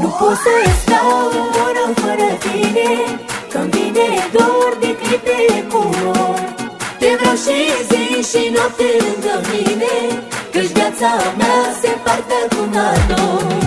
Nu pot să stau o oră fără tine Când vine dor de clipe cu nor Te vreau și zi și noapte lângă mine Căci viața mea se parte cu noi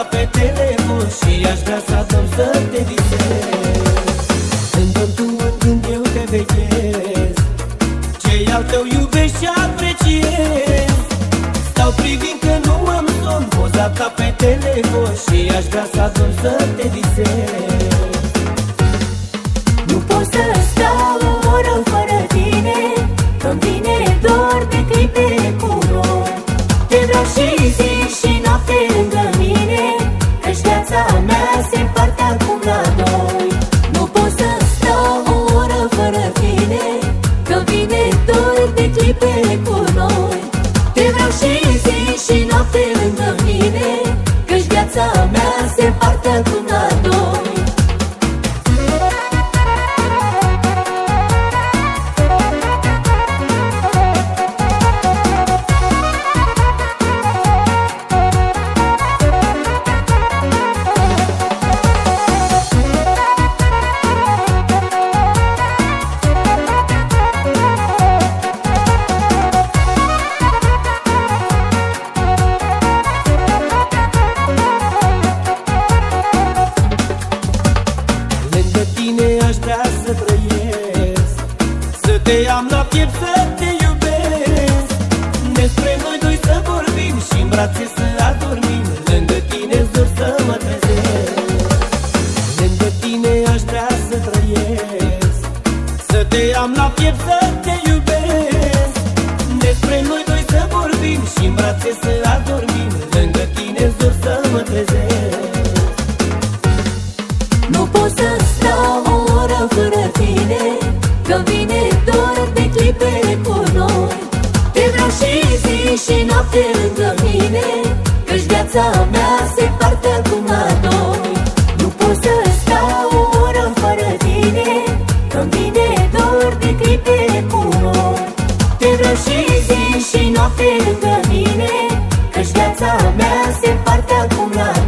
ta pe telefon Și aș vrea să adorm să te visez Când dorm tu în gând eu te veghez Ce al tău iubești și apreciez. Stau privind că nu am somn Poza ta pe telefon Și aș vrea să adorm să te visez te am la piept să te iubesc. Despre noi doi să vorbim și în brațe să adormim. Lângă tine zor să mă trezesc. Lângă tine aș vrea să trăiesc. Să te am la piept să te iubesc. Despre noi doi să vorbim și în brațe să adormim. Lângă tine zor să mă trezesc și noapte lângă mine Căci viața mea se parte acum la noi Nu pot să stau o oră fără tine Când vine dor de clipe cu noi. Te vreau și zi și noapte lângă mine Căci viața mea se parte acum la noi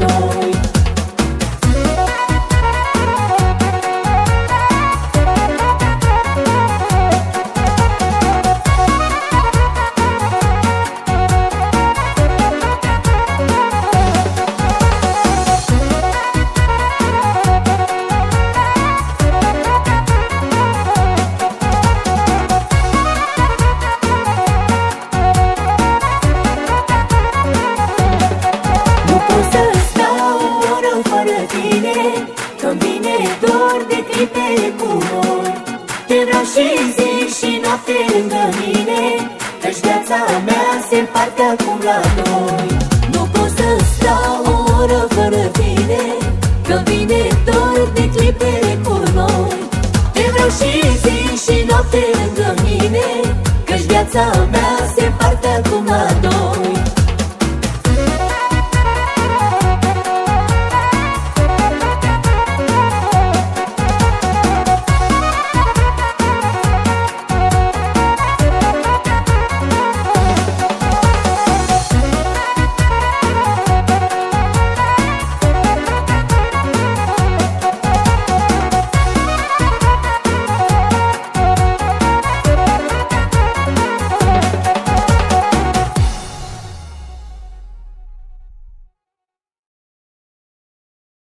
viața mea se împarte acum la noi. Nu pot să stau o oră fără tine Când vine dor de clipe cu noi. Te vreau și zi și noapte lângă mine Căci viața mea se împarte